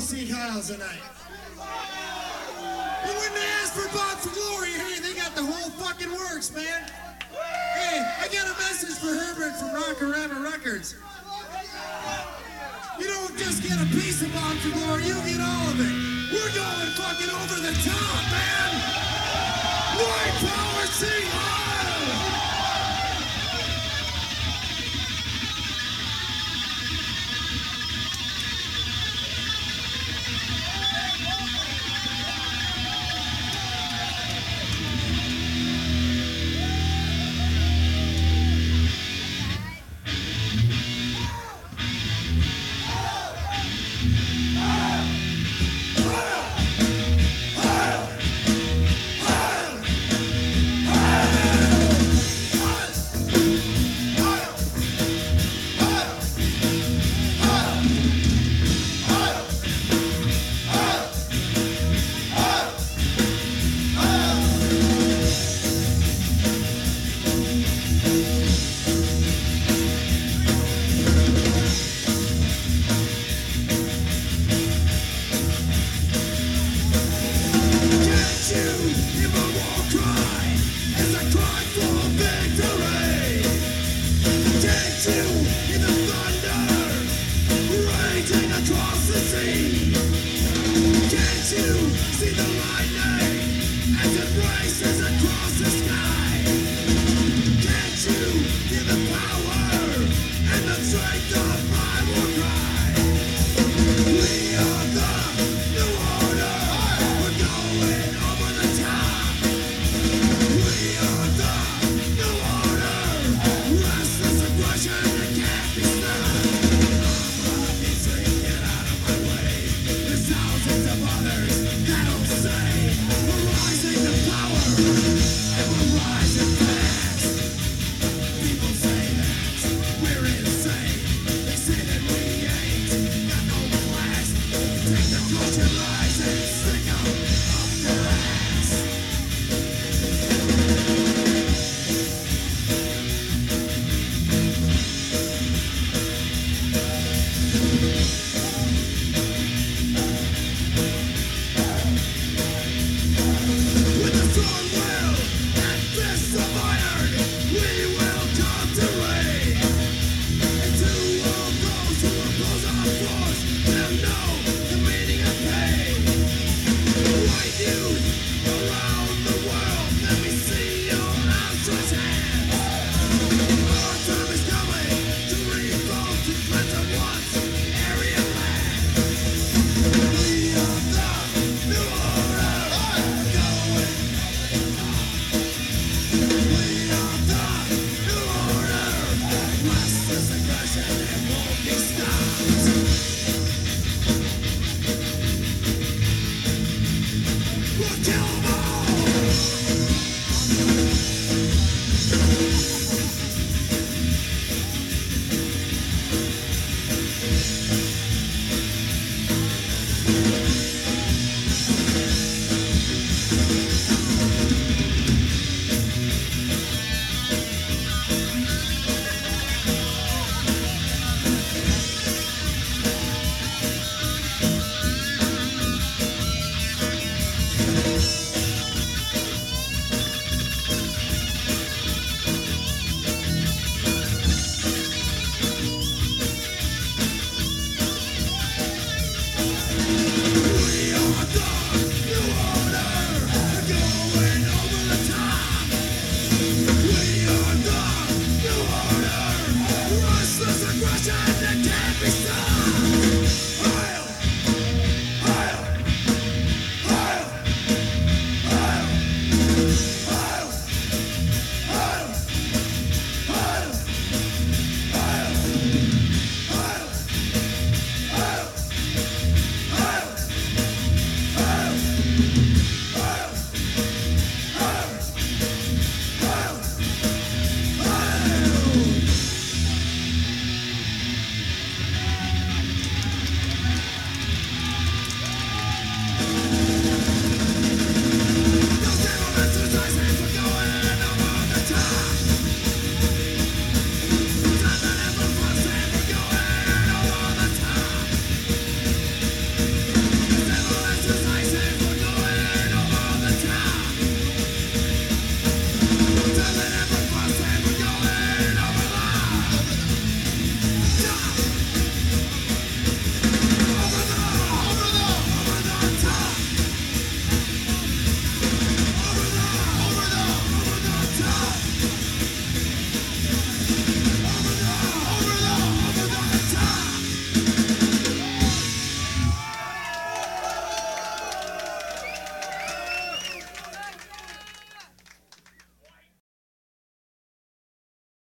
see Kyle tonight. But when they ask for Bob Glory, hey, they got the whole fucking works, man. Hey, I got a message for Herbert from Rock-O-Rama Records. You don't just get a piece of Bob Glory, you get all of it. We're going fucking over the top, man. White Power Seahawks! What